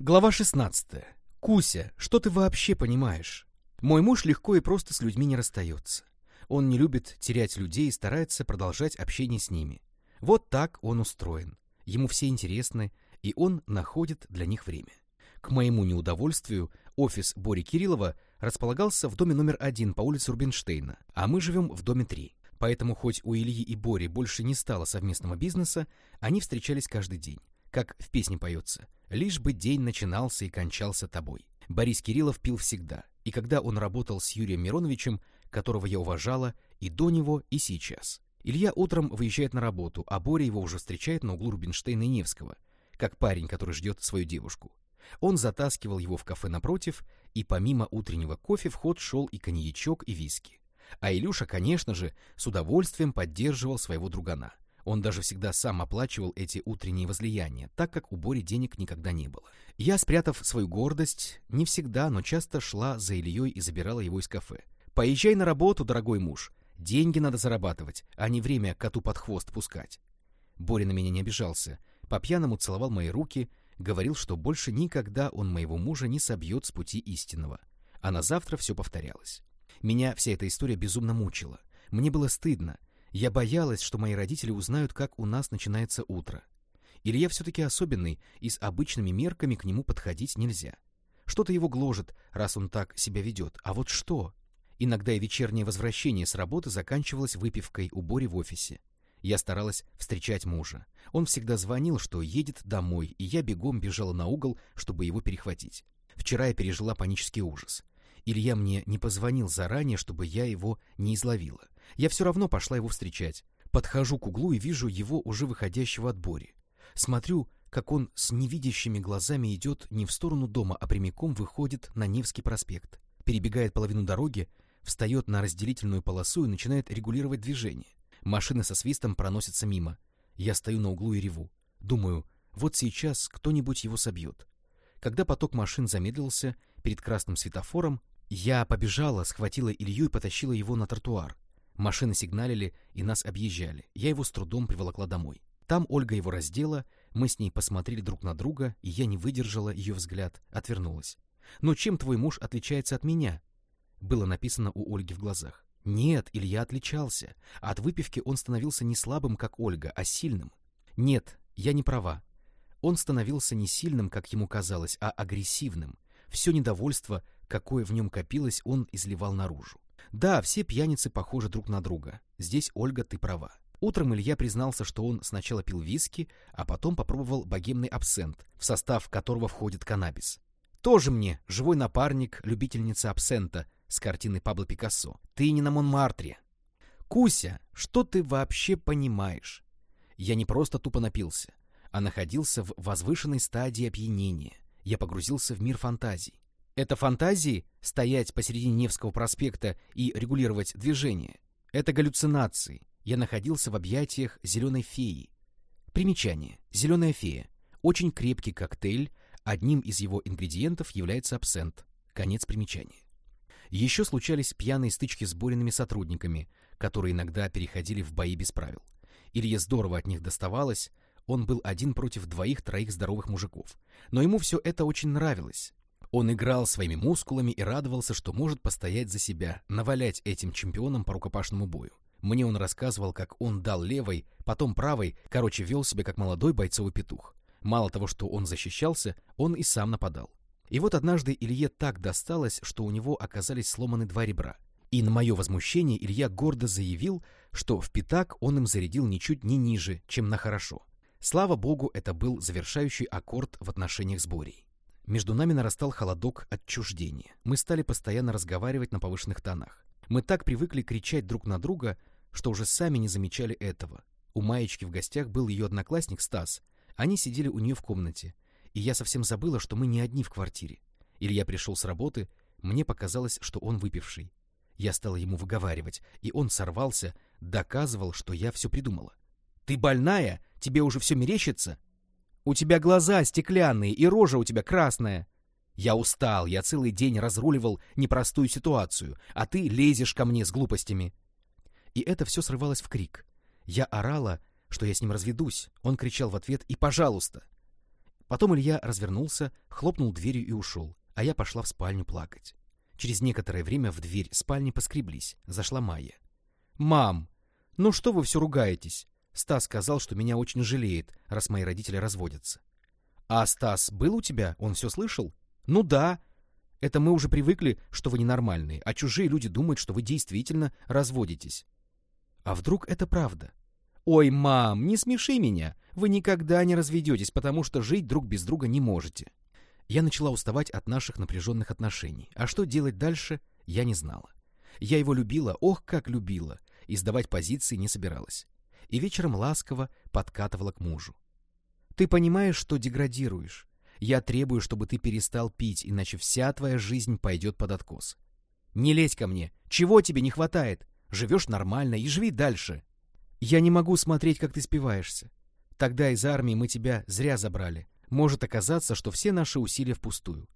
Глава 16. Куся, что ты вообще понимаешь? Мой муж легко и просто с людьми не расстается. Он не любит терять людей и старается продолжать общение с ними. Вот так он устроен. Ему все интересны, и он находит для них время. К моему неудовольствию офис Бори Кириллова располагался в доме номер один по улице Рубинштейна, а мы живем в доме три. Поэтому хоть у Ильи и Бори больше не стало совместного бизнеса, они встречались каждый день. Как в песне поется «Лишь бы день начинался и кончался тобой». Борис Кириллов пил всегда, и когда он работал с Юрием Мироновичем, которого я уважала и до него, и сейчас. Илья утром выезжает на работу, а Боря его уже встречает на углу Рубинштейна и Невского, как парень, который ждет свою девушку. Он затаскивал его в кафе напротив, и помимо утреннего кофе в ход шел и коньячок, и виски. А Илюша, конечно же, с удовольствием поддерживал своего другана. Он даже всегда сам оплачивал эти утренние возлияния, так как у Бори денег никогда не было. Я, спрятав свою гордость, не всегда, но часто шла за Ильей и забирала его из кафе. «Поезжай на работу, дорогой муж. Деньги надо зарабатывать, а не время коту под хвост пускать». Боря на меня не обижался, по-пьяному целовал мои руки, говорил, что больше никогда он моего мужа не собьет с пути истинного. А на завтра все повторялось. Меня вся эта история безумно мучила. Мне было стыдно, я боялась, что мои родители узнают, как у нас начинается утро. Илья все-таки особенный, и с обычными мерками к нему подходить нельзя. Что-то его гложет, раз он так себя ведет. А вот что? Иногда и вечернее возвращение с работы заканчивалось выпивкой у Бори в офисе. Я старалась встречать мужа. Он всегда звонил, что едет домой, и я бегом бежала на угол, чтобы его перехватить. Вчера я пережила панический ужас. Илья мне не позвонил заранее, чтобы я его не изловила. Я все равно пошла его встречать. Подхожу к углу и вижу его уже выходящего от Бори. Смотрю, как он с невидящими глазами идет не в сторону дома, а прямиком выходит на Невский проспект. Перебегает половину дороги, встает на разделительную полосу и начинает регулировать движение. Машины со свистом проносятся мимо. Я стою на углу и реву. Думаю, вот сейчас кто-нибудь его собьет. Когда поток машин замедлился перед красным светофором, я побежала, схватила Илью и потащила его на тротуар. Машины сигналили и нас объезжали. Я его с трудом приволокла домой. Там Ольга его раздела, мы с ней посмотрели друг на друга, и я не выдержала ее взгляд, отвернулась. «Но чем твой муж отличается от меня?» Было написано у Ольги в глазах. Нет, Илья отличался. От выпивки он становился не слабым, как Ольга, а сильным. Нет, я не права. Он становился не сильным, как ему казалось, а агрессивным. Все недовольство, какое в нем копилось, он изливал наружу. Да, все пьяницы похожи друг на друга. Здесь, Ольга, ты права. Утром Илья признался, что он сначала пил виски, а потом попробовал богемный абсент, в состав которого входит каннабис. Тоже мне, живой напарник, любительница абсента с картины Пабло Пикассо. Ты не на Монмартре. Куся, что ты вообще понимаешь? Я не просто тупо напился, а находился в возвышенной стадии опьянения. Я погрузился в мир фантазий. Это фантазии — стоять посередине Невского проспекта и регулировать движение. Это галлюцинации. Я находился в объятиях зеленой феи. Примечание. Зеленая фея. Очень крепкий коктейль. Одним из его ингредиентов является абсент. Конец примечания. Еще случались пьяные стычки с Бориными сотрудниками, которые иногда переходили в бои без правил. Илье здорово от них доставалось, он был один против двоих-троих здоровых мужиков. Но ему все это очень нравилось. Он играл своими мускулами и радовался, что может постоять за себя, навалять этим чемпионам по рукопашному бою. Мне он рассказывал, как он дал левой, потом правой, короче, вел себя как молодой бойцовый петух. Мало того, что он защищался, он и сам нападал. И вот однажды Илье так досталось, что у него оказались сломаны два ребра. И на мое возмущение Илья гордо заявил, что в пятак он им зарядил ничуть не ниже, чем на хорошо. Слава богу, это был завершающий аккорд в отношениях с Борей. Между нами нарастал холодок отчуждения. Мы стали постоянно разговаривать на повышенных тонах. Мы так привыкли кричать друг на друга, что уже сами не замечали этого. У Маечки в гостях был ее одноклассник Стас. Они сидели у нее в комнате. И я совсем забыла, что мы не одни в квартире. Илья пришел с работы, мне показалось, что он выпивший. Я стала ему выговаривать, и он сорвался, доказывал, что я все придумала. «Ты больная? Тебе уже все мерещится?» У тебя глаза стеклянные и рожа у тебя красная. Я устал, я целый день разруливал непростую ситуацию, а ты лезешь ко мне с глупостями. И это все срывалось в крик. Я орала, что я с ним разведусь. Он кричал в ответ «И пожалуйста!». Потом Илья развернулся, хлопнул дверью и ушел, а я пошла в спальню плакать. Через некоторое время в дверь спальни поскреблись. Зашла Майя. «Мам, ну что вы все ругаетесь? Стас сказал, что меня очень жалеет, раз мои родители разводятся». «А Стас был у тебя? Он все слышал?» «Ну да. Это мы уже привыкли, что вы ненормальные, а чужие люди думают, что вы действительно разводитесь». «А вдруг это правда?» «Ой, мам, не смеши меня. Вы никогда не разведетесь, потому что жить друг без друга не можете». Я начала уставать от наших напряженных отношений, а что делать дальше, я не знала. Я его любила, ох, как любила, и сдавать позиции не собиралась. И вечером ласково подкатывала к мужу. «Ты понимаешь, что деградируешь? Я требую, чтобы ты перестал пить, иначе вся твоя жизнь пойдет под откос. Не лезь ко мне. Чего тебе не хватает? Живешь нормально и живи дальше. Я не могу смотреть, как ты спиваешься. Тогда из армии мы тебя зря забрали. Может оказаться, что все наши усилия впустую.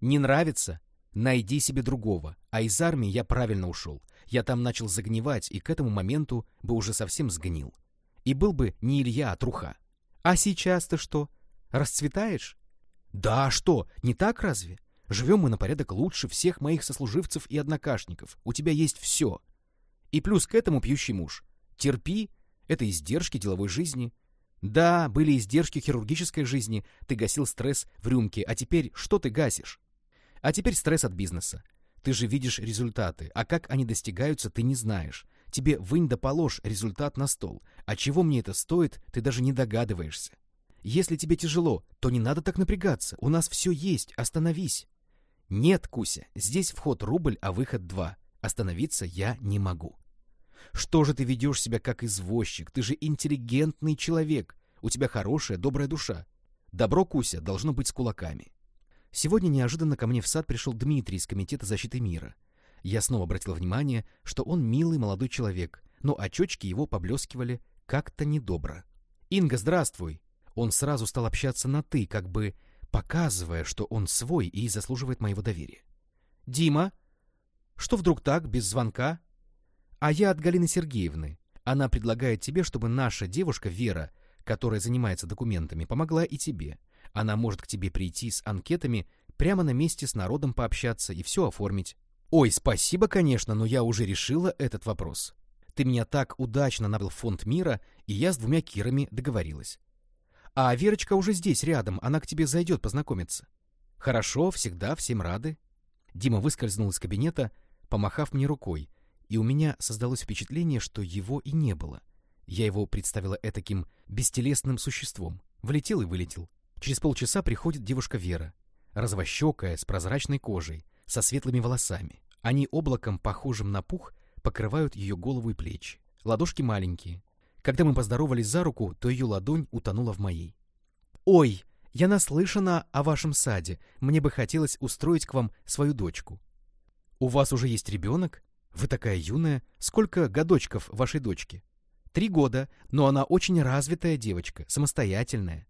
Не нравится? Найди себе другого. А из армии я правильно ушел. Я там начал загнивать, и к этому моменту бы уже совсем сгнил. И был бы не Илья, а труха. А сейчас ты что? Расцветаешь? Да, что, не так разве? Живем мы на порядок лучше всех моих сослуживцев и однокашников. У тебя есть все. И плюс к этому пьющий муж. Терпи, это издержки деловой жизни. Да, были издержки хирургической жизни, ты гасил стресс в рюмке, а теперь что ты гасишь? А теперь стресс от бизнеса. Ты же видишь результаты, а как они достигаются, ты не знаешь. Тебе вынь да положь результат на стол. А чего мне это стоит, ты даже не догадываешься. Если тебе тяжело, то не надо так напрягаться. У нас все есть, остановись. Нет, Куся, здесь вход рубль, а выход два. Остановиться я не могу. Что же ты ведешь себя как извозчик? Ты же интеллигентный человек. У тебя хорошая, добрая душа. Добро, Куся, должно быть с кулаками. Сегодня неожиданно ко мне в сад пришел Дмитрий из Комитета защиты мира. Я снова обратил внимание, что он милый молодой человек, но очечки его поблескивали как-то недобро. «Инга, здравствуй!» Он сразу стал общаться на «ты», как бы показывая, что он свой и заслуживает моего доверия. «Дима? Что вдруг так, без звонка?» А я от Галины Сергеевны. Она предлагает тебе, чтобы наша девушка Вера, которая занимается документами, помогла и тебе. Она может к тебе прийти с анкетами, прямо на месте с народом пообщаться и все оформить. Ой, спасибо, конечно, но я уже решила этот вопрос. Ты меня так удачно набил фонд мира, и я с двумя Кирами договорилась. А Верочка уже здесь, рядом, она к тебе зайдет познакомиться. Хорошо, всегда, всем рады. Дима выскользнул из кабинета, помахав мне рукой, и у меня создалось впечатление, что его и не было. Я его представила этаким бестелесным существом. Влетел и вылетел. Через полчаса приходит девушка Вера, развощекая, с прозрачной кожей, со светлыми волосами. Они облаком, похожим на пух, покрывают ее голову и плечи. Ладошки маленькие. Когда мы поздоровались за руку, то ее ладонь утонула в моей. «Ой, я наслышана о вашем саде. Мне бы хотелось устроить к вам свою дочку». «У вас уже есть ребенок?» Вы такая юная. Сколько годочков вашей дочке? Три года, но она очень развитая девочка, самостоятельная.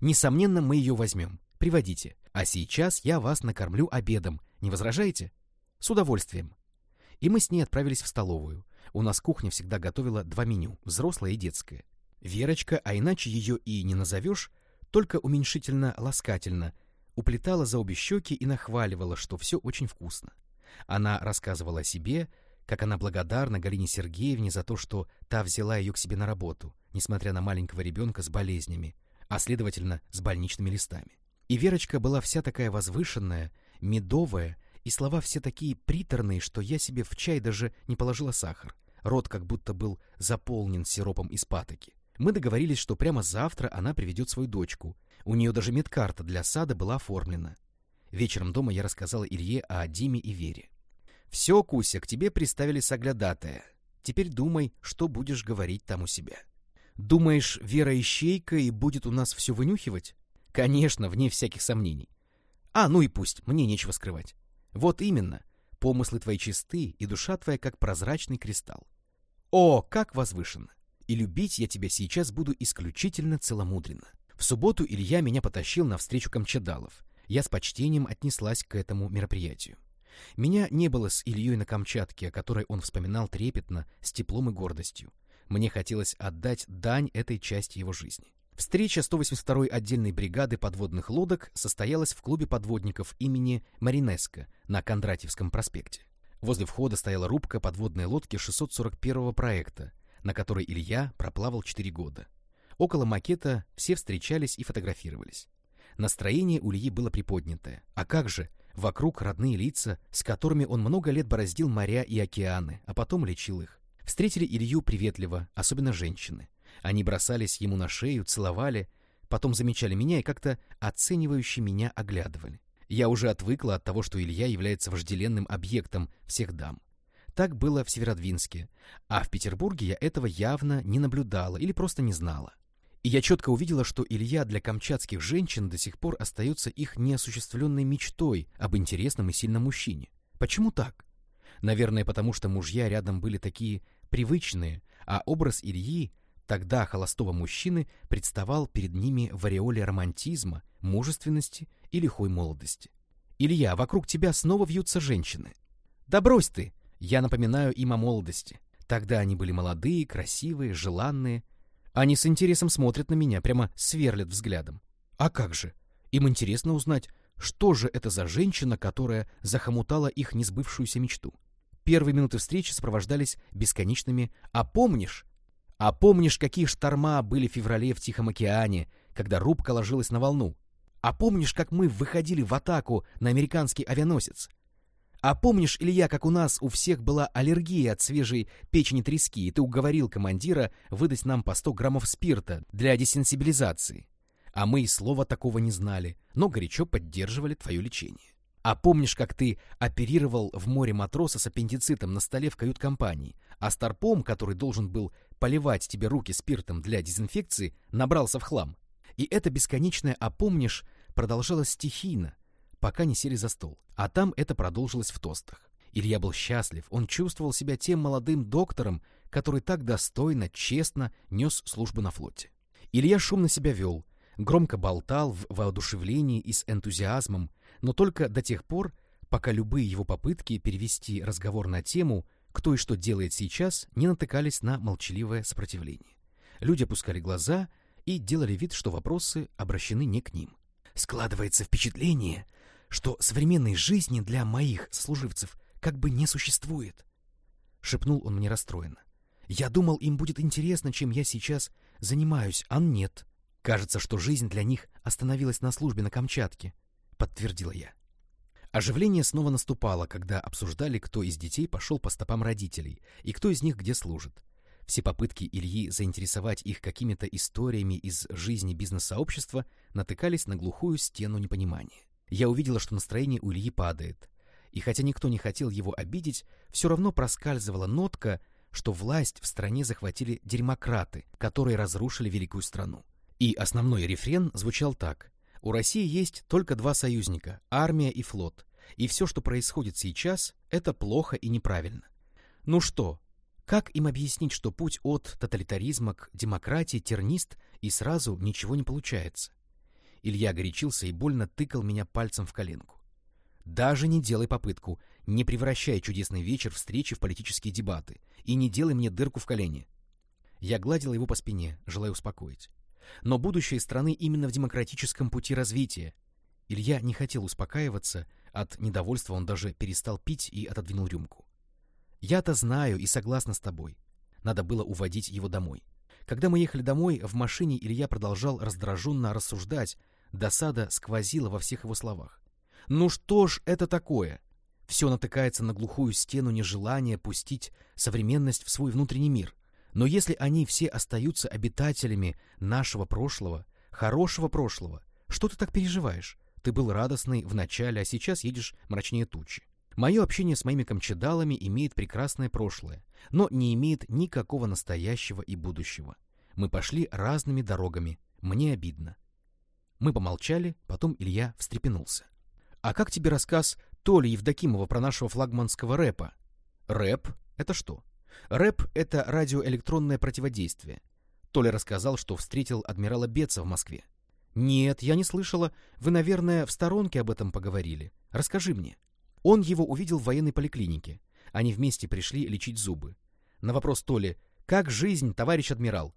Несомненно, мы ее возьмем. Приводите. А сейчас я вас накормлю обедом. Не возражаете? С удовольствием. И мы с ней отправились в столовую. У нас кухня всегда готовила два меню, взрослое и детское. Верочка, а иначе ее и не назовешь, только уменьшительно-ласкательно, уплетала за обе щеки и нахваливала, что все очень вкусно. Она рассказывала о себе, как она благодарна Галине Сергеевне за то, что та взяла ее к себе на работу, несмотря на маленького ребенка с болезнями, а следовательно, с больничными листами. И Верочка была вся такая возвышенная, медовая, и слова все такие приторные, что я себе в чай даже не положила сахар. Рот как будто был заполнен сиропом из патоки. Мы договорились, что прямо завтра она приведет свою дочку. У нее даже медкарта для сада была оформлена. Вечером дома я рассказала Илье о Диме и Вере. Все, Куся, к тебе приставили соглядатая. Теперь думай, что будешь говорить там у себя. Думаешь, Вера ищейка и будет у нас все вынюхивать? Конечно, вне всяких сомнений. А, ну и пусть, мне нечего скрывать. Вот именно, помыслы твои чисты, и душа твоя как прозрачный кристалл. О, как возвышенно! И любить я тебя сейчас буду исключительно целомудренно. В субботу Илья меня потащил на встречу Камчадалов. Я с почтением отнеслась к этому мероприятию. Меня не было с Ильей на Камчатке, о которой он вспоминал трепетно, с теплом и гордостью. Мне хотелось отдать дань этой части его жизни. Встреча 182-й отдельной бригады подводных лодок состоялась в клубе подводников имени Маринеско на Кондратьевском проспекте. Возле входа стояла рубка подводной лодки 641-го проекта, на которой Илья проплавал 4 года. Около макета все встречались и фотографировались. Настроение у Ильи было приподнятое. А как же, вокруг родные лица, с которыми он много лет бороздил моря и океаны, а потом лечил их. Встретили Илью приветливо, особенно женщины. Они бросались ему на шею, целовали, потом замечали меня и как-то оценивающе меня оглядывали. Я уже отвыкла от того, что Илья является вожделенным объектом всех дам. Так было в Северодвинске, а в Петербурге я этого явно не наблюдала или просто не знала. И я четко увидела, что Илья для камчатских женщин до сих пор остается их неосуществленной мечтой об интересном и сильном мужчине. Почему так? Наверное, потому что мужья рядом были такие привычные, а образ Ильи Тогда холостого мужчины представал перед ними в ореоле романтизма, мужественности и лихой молодости. «Илья, вокруг тебя снова вьются женщины». «Да брось ты!» Я напоминаю им о молодости. Тогда они были молодые, красивые, желанные. Они с интересом смотрят на меня, прямо сверлят взглядом. А как же? Им интересно узнать, что же это за женщина, которая захомутала их несбывшуюся мечту. Первые минуты встречи сопровождались бесконечными «А помнишь?» А помнишь, какие шторма были в феврале в Тихом океане, когда рубка ложилась на волну? А помнишь, как мы выходили в атаку на американский авианосец? А помнишь, Илья, как у нас у всех была аллергия от свежей печени трески, и ты уговорил командира выдать нам по 100 граммов спирта для десенсибилизации? А мы и слова такого не знали, но горячо поддерживали твое лечение. А помнишь, как ты оперировал в море матроса с аппендицитом на столе в кают-компании, а старпом, который должен был поливать тебе руки спиртом для дезинфекции, набрался в хлам? И это бесконечное «а помнишь» продолжалось стихийно, пока не сели за стол. А там это продолжилось в тостах. Илья был счастлив, он чувствовал себя тем молодым доктором, который так достойно, честно нес службу на флоте. Илья шумно себя вел, громко болтал в воодушевлении и с энтузиазмом, но только до тех пор, пока любые его попытки перевести разговор на тему, кто и что делает сейчас, не натыкались на молчаливое сопротивление. Люди опускали глаза и делали вид, что вопросы обращены не к ним. Складывается впечатление, что современной жизни для моих служивцев как бы не существует. Шепнул он мне расстроенно. Я думал, им будет интересно, чем я сейчас занимаюсь, а нет. Кажется, что жизнь для них остановилась на службе на Камчатке, подтвердила я. Оживление снова наступало, когда обсуждали, кто из детей пошел по стопам родителей и кто из них где служит. Все попытки Ильи заинтересовать их какими-то историями из жизни бизнес-сообщества натыкались на глухую стену непонимания. Я увидела, что настроение у Ильи падает. И хотя никто не хотел его обидеть, все равно проскальзывала нотка, что власть в стране захватили демократы, которые разрушили великую страну. И основной рефрен звучал так. У России есть только два союзника – армия и флот. И все, что происходит сейчас, это плохо и неправильно. Ну что, как им объяснить, что путь от тоталитаризма к демократии тернист и сразу ничего не получается? Илья горячился и больно тыкал меня пальцем в коленку. Даже не делай попытку, не превращай чудесный вечер встречи в политические дебаты и не делай мне дырку в колене. Я гладил его по спине, желая успокоить. Но будущее страны именно в демократическом пути развития. Илья не хотел успокаиваться, от недовольства он даже перестал пить и отодвинул рюмку. Я-то знаю и согласна с тобой. Надо было уводить его домой. Когда мы ехали домой, в машине Илья продолжал раздраженно рассуждать, досада сквозила во всех его словах. Ну что ж это такое? Все натыкается на глухую стену нежелания пустить современность в свой внутренний мир. Но если они все остаются обитателями нашего прошлого, хорошего прошлого, что ты так переживаешь? Ты был радостный в начале, а сейчас едешь мрачнее тучи. Мое общение с моими камчедалами имеет прекрасное прошлое, но не имеет никакого настоящего и будущего. Мы пошли разными дорогами. Мне обидно. Мы помолчали, потом Илья встрепенулся. «А как тебе рассказ Толи Евдокимова про нашего флагманского рэпа?» «Рэп? Это что?» Рэп — это радиоэлектронное противодействие. Толя рассказал, что встретил адмирала Беца в Москве. «Нет, я не слышала. Вы, наверное, в сторонке об этом поговорили. Расскажи мне». Он его увидел в военной поликлинике. Они вместе пришли лечить зубы. На вопрос Толи «Как жизнь, товарищ адмирал?»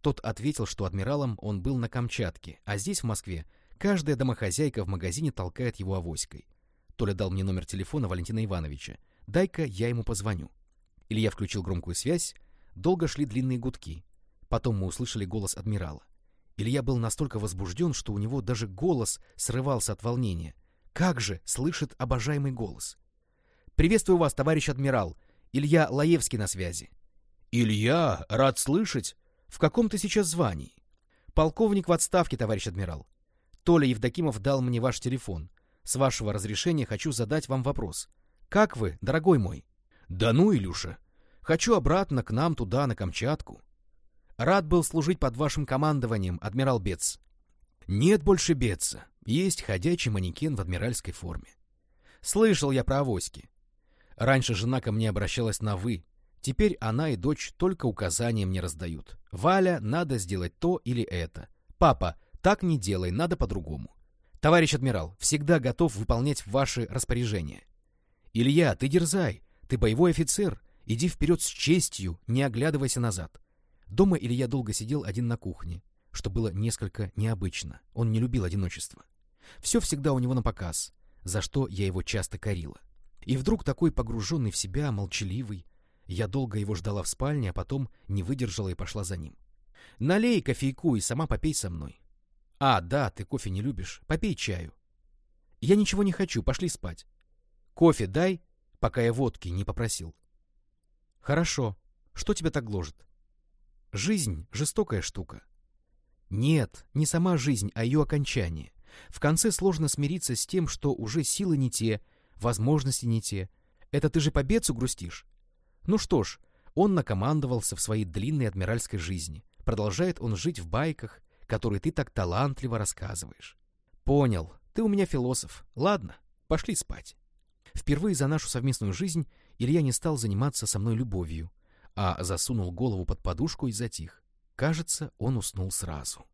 Тот ответил, что адмиралом он был на Камчатке, а здесь, в Москве, каждая домохозяйка в магазине толкает его авоськой. Толя дал мне номер телефона Валентина Ивановича. «Дай-ка я ему позвоню». Илья включил громкую связь. Долго шли длинные гудки. Потом мы услышали голос адмирала. Илья был настолько возбужден, что у него даже голос срывался от волнения. Как же слышит обожаемый голос? «Приветствую вас, товарищ адмирал. Илья Лаевский на связи». «Илья, рад слышать. В каком ты сейчас звании?» «Полковник в отставке, товарищ адмирал. Толя Евдокимов дал мне ваш телефон. С вашего разрешения хочу задать вам вопрос. Как вы, дорогой мой?» «Да ну, Илюша. Хочу обратно к нам туда, на Камчатку. Рад был служить под вашим командованием, адмирал Бец. Нет больше Беца. Есть ходячий манекен в адмиральской форме. Слышал я про авоськи. Раньше жена ко мне обращалась на «вы». Теперь она и дочь только указания мне раздают. «Валя, надо сделать то или это». «Папа, так не делай, надо по-другому». «Товарищ адмирал, всегда готов выполнять ваши распоряжения». «Илья, ты дерзай, ты боевой офицер, иди вперед с честью, не оглядывайся назад». Дома Илья долго сидел один на кухне, что было несколько необычно. Он не любил одиночество. Все всегда у него на показ, за что я его часто корила. И вдруг такой погруженный в себя, молчаливый, я долго его ждала в спальне, а потом не выдержала и пошла за ним. «Налей кофейку и сама попей со мной». «А, да, ты кофе не любишь. Попей чаю». «Я ничего не хочу, пошли спать». «Кофе дай, пока я водки не попросил». «Хорошо. Что тебя так гложет?» Жизнь — жестокая штука. Нет, не сама жизнь, а ее окончание. В конце сложно смириться с тем, что уже силы не те, возможности не те. Это ты же по бецу грустишь? Ну что ж, он накомандовался в своей длинной адмиральской жизни. Продолжает он жить в байках, которые ты так талантливо рассказываешь. Понял, ты у меня философ. Ладно, пошли спать. Впервые за нашу совместную жизнь Илья не стал заниматься со мной любовью, а засунул голову под подушку и затих. Кажется, он уснул сразу.